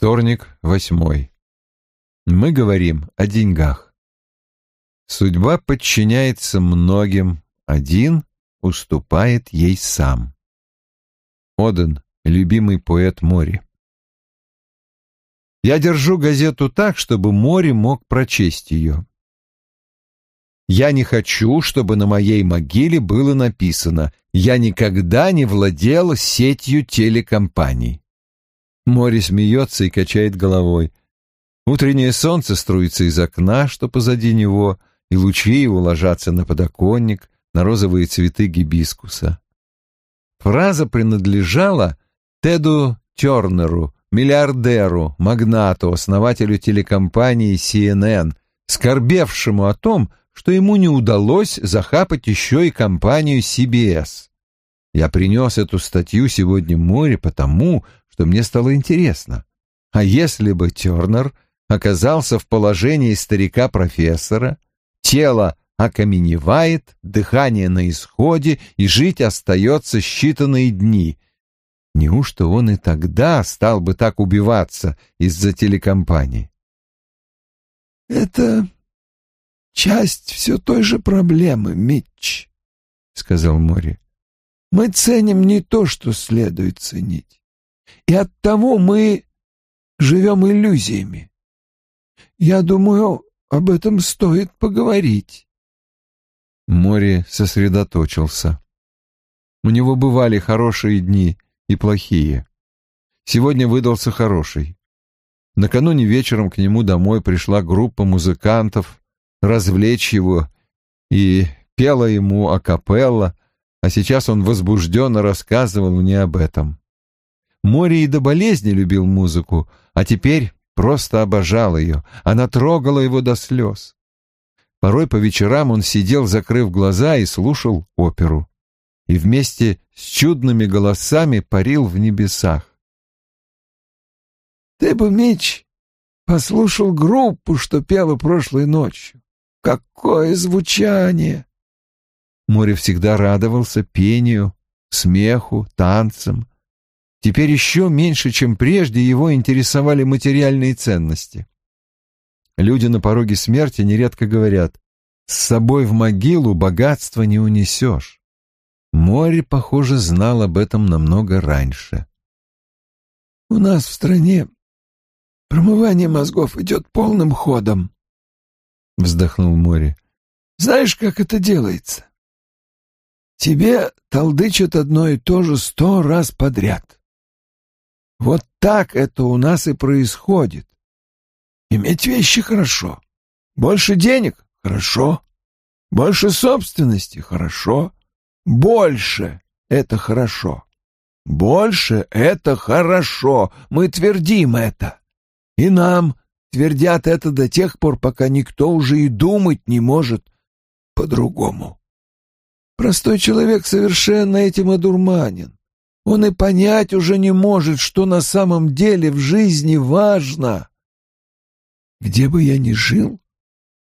Вторник, восьмой. Мы говорим о деньгах. Судьба подчиняется многим, один уступает ей сам. Оден, любимый поэт Мори. Я держу газету так, чтобы Мори мог прочесть ее. Я не хочу, чтобы на моей могиле было написано «Я никогда не владел сетью телекомпаний». Мори смеется и качает головой. Утреннее солнце струится из окна, что позади него, и лучи его ложатся на подоконник, на розовые цветы гибискуса. Фраза принадлежала Теду Тернеру, миллиардеру, магнату, основателю телекомпании CNN, скорбевшему о том, что ему не удалось захапать еще и компанию CBS. Я принес эту статью сегодня море потому, что мне стало интересно. А если бы Тернер оказался в положении старика-профессора, тело окаменевает, дыхание на исходе, и жить остается считанные дни. Неужто он и тогда стал бы так убиваться из-за телекомпании? «Это часть все той же проблемы, Митч», — сказал Мори. «Мы ценим не то, что следует ценить, и оттого мы живем иллюзиями. Я думаю, об этом стоит поговорить». Мори сосредоточился. У него бывали хорошие дни и плохие. Сегодня выдался хороший. Накануне вечером к нему домой пришла группа музыкантов, развлечь его и пела ему акапелла, а сейчас он возбужденно рассказывал мне об этом. Море и до болезни любил музыку, а теперь просто обожал ее. Она трогала его до слез. Порой по вечерам он сидел, закрыв глаза, и слушал оперу. И вместе с чудными голосами парил в небесах. «Ты бы, Мич, послушал группу, что пела прошлой ночью. Какое звучание!» Море всегда радовался пению, смеху, танцам. Теперь еще меньше, чем прежде, его интересовали материальные ценности. Люди на пороге смерти нередко говорят, «С собой в могилу богатство не унесешь». Море, похоже, знал об этом намного раньше. «У нас в стране промывание мозгов идет полным ходом», — вздохнул море. «Знаешь, как это делается? Тебе толдычат одно и то же сто раз подряд. Вот так это у нас и происходит. Иметь вещи хорошо. Больше денег — хорошо. Больше собственности — хорошо. Больше — это хорошо. Больше — это хорошо. Мы твердим это. И нам Твердят это до тех пор, пока никто уже и думать не может по-другому. Простой человек совершенно этим одурманен. Он и понять уже не может, что на самом деле в жизни важно. Где бы я ни жил,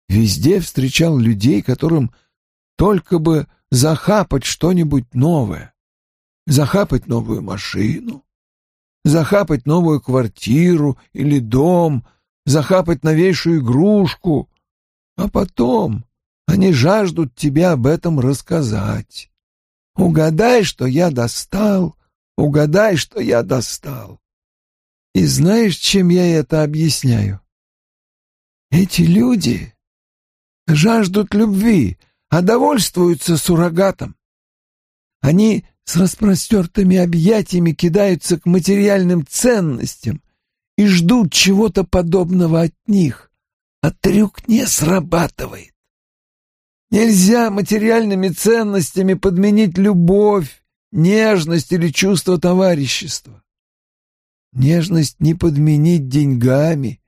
везде встречал людей, которым только бы захапать что-нибудь новое. Захапать новую машину, захапать новую квартиру или дом — захапать новейшую игрушку, а потом они жаждут тебе об этом рассказать. Угадай, что я достал, угадай, что я достал. И знаешь, чем я это объясняю? Эти люди жаждут любви, а довольствуются суррогатом. Они с распростертыми объятиями кидаются к материальным ценностям, и ждут чего-то подобного от них, а трюк не срабатывает. Нельзя материальными ценностями подменить любовь, нежность или чувство товарищества. Нежность не подменить деньгами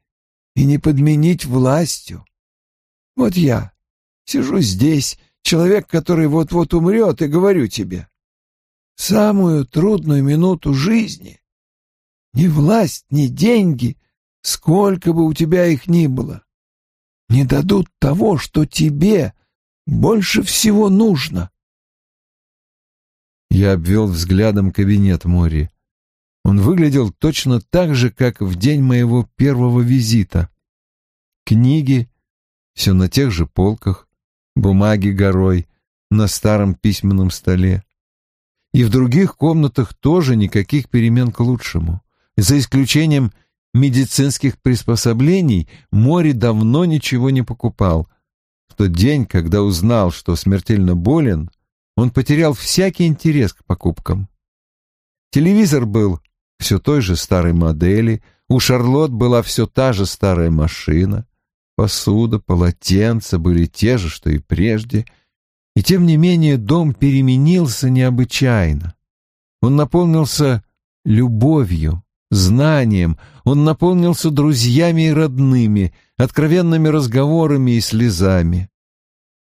и не подменить властью. Вот я сижу здесь, человек, который вот-вот умрет, и говорю тебе, самую трудную минуту жизни ни власть, ни деньги, сколько бы у тебя их ни было, не дадут того, что тебе больше всего нужно. Я обвел взглядом кабинет Мори. Он выглядел точно так же, как в день моего первого визита. Книги, все на тех же полках, бумаги горой на старом письменном столе. И в других комнатах тоже никаких перемен к лучшему. За исключением медицинских приспособлений море давно ничего не покупал. В тот день, когда узнал, что смертельно болен, он потерял всякий интерес к покупкам. Телевизор был все той же старой модели, у Шарлот была все та же старая машина, посуда, полотенца были те же, что и прежде, и тем не менее дом переменился необычайно. Он наполнился любовью, знанием, он наполнился друзьями и родными, откровенными разговорами и слезами.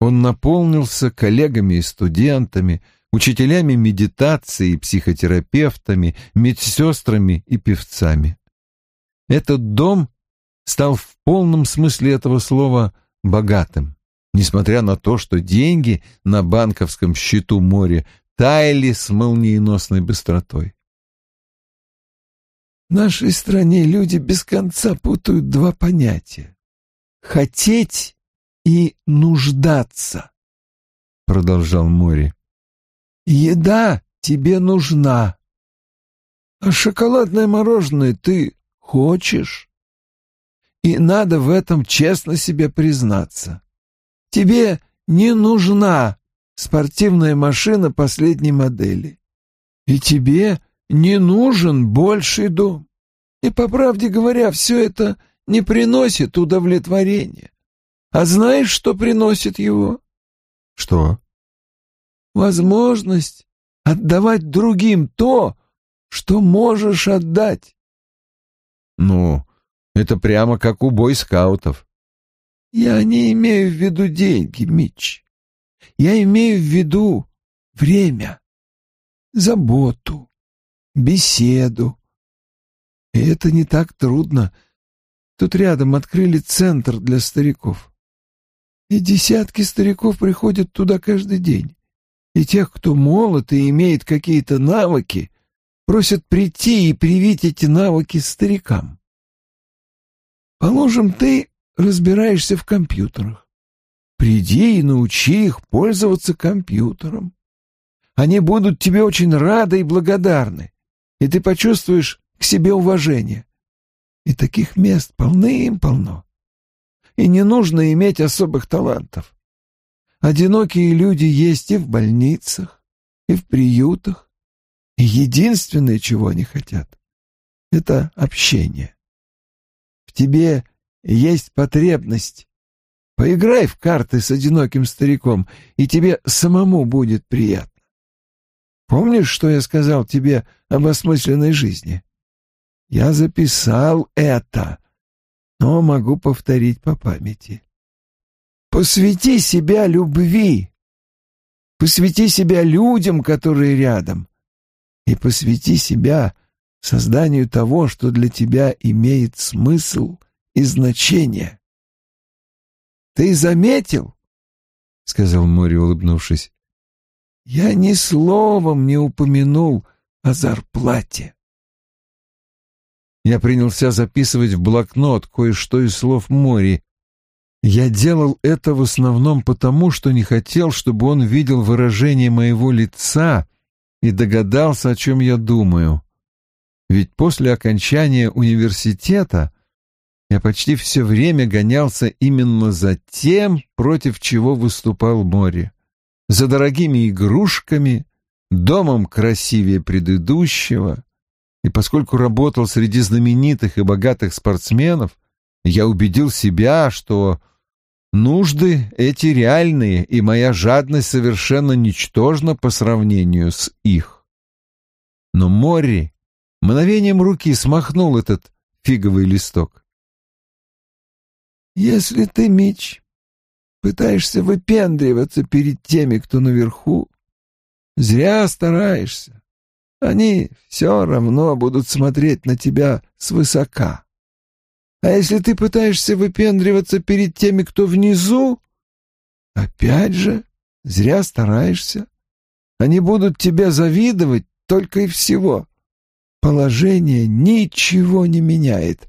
Он наполнился коллегами и студентами, учителями медитации, психотерапевтами, медсестрами и певцами. Этот дом стал в полном смысле этого слова богатым, несмотря на то, что деньги на банковском счету море таяли с молниеносной быстротой. В нашей стране люди без конца путают два понятия — хотеть и нуждаться, — продолжал Мори. Еда тебе нужна, а шоколадное мороженое ты хочешь. И надо в этом честно себе признаться. Тебе не нужна спортивная машина последней модели. И тебе не нужен больший дом. И, по правде говоря, все это не приносит удовлетворения. А знаешь, что приносит его? Что? Возможность отдавать другим то, что можешь отдать. Ну, это прямо как у бойскаутов. Я не имею в виду деньги, Митч. Я имею в виду время, заботу, беседу. И это не так трудно. Тут рядом открыли центр для стариков. И десятки стариков приходят туда каждый день. И тех, кто молод и имеет какие-то навыки, просят прийти и привить эти навыки старикам. Положим, ты разбираешься в компьютерах. Приди и научи их пользоваться компьютером. Они будут тебе очень рады и благодарны и ты почувствуешь к себе уважение. И таких мест полным-полно. И не нужно иметь особых талантов. Одинокие люди есть и в больницах, и в приютах. И единственное, чего они хотят, — это общение. В тебе есть потребность. Поиграй в карты с одиноким стариком, и тебе самому будет приятно. Помнишь, что я сказал тебе об осмысленной жизни? Я записал это, но могу повторить по памяти. Посвяти себя любви. Посвяти себя людям, которые рядом. И посвяти себя созданию того, что для тебя имеет смысл и значение. «Ты заметил?» — сказал Мори, улыбнувшись. Я ни словом не упомянул о зарплате. Я принялся записывать в блокнот кое-что из слов Мори. Я делал это в основном потому, что не хотел, чтобы он видел выражение моего лица и догадался, о чем я думаю. Ведь после окончания университета я почти все время гонялся именно за тем, против чего выступал Мори за дорогими игрушками, домом красивее предыдущего, и поскольку работал среди знаменитых и богатых спортсменов, я убедил себя, что нужды эти реальные, и моя жадность совершенно ничтожна по сравнению с их. Но Морри мгновением руки смахнул этот фиговый листок. «Если ты, Мич, пытаешься выпендриваться перед теми, кто наверху, зря стараешься. Они все равно будут смотреть на тебя свысока. А если ты пытаешься выпендриваться перед теми, кто внизу, опять же, зря стараешься. Они будут тебя завидовать только и всего. положение ничего не меняет.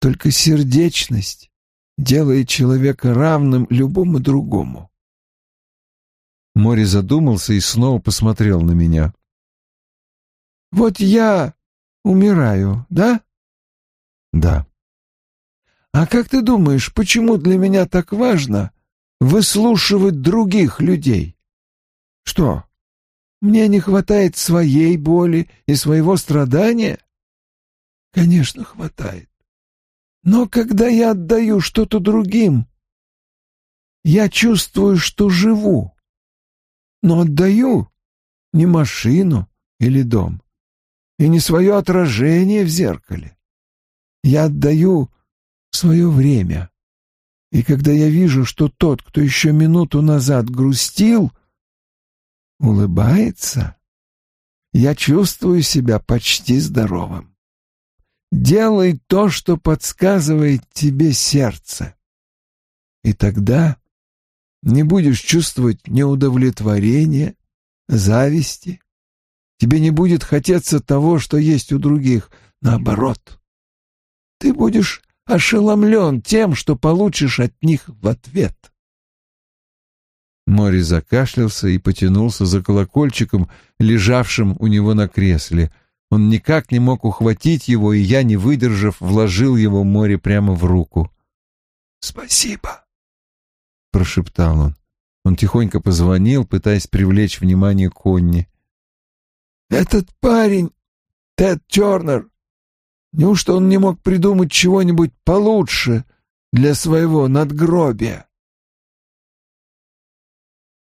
Только сердечность делает человека равным любому другому. Мори задумался и снова посмотрел на меня. «Вот я умираю, да?» «Да». «А как ты думаешь, почему для меня так важно выслушивать других людей? Что, мне не хватает своей боли и своего страдания?» «Конечно, хватает. Но когда я отдаю что-то другим, я чувствую, что живу. Но отдаю не машину или дом, и не свое отражение в зеркале. Я отдаю свое время. И когда я вижу, что тот, кто еще минуту назад грустил, улыбается, я чувствую себя почти здоровым. Делай то, что подсказывает тебе сердце. И тогда не будешь чувствовать неудовлетворения, зависти. Тебе не будет хотеться того, что есть у других. Наоборот, ты будешь ошеломлен тем, что получишь от них в ответ. Мори закашлялся и потянулся за колокольчиком, лежавшим у него на кресле — он никак не мог ухватить его, и я, не выдержав, вложил его море прямо в руку. «Спасибо», — прошептал он. Он тихонько позвонил, пытаясь привлечь внимание Конни. «Этот парень, Тед Тернер, неужто он не мог придумать чего-нибудь получше для своего надгробия?»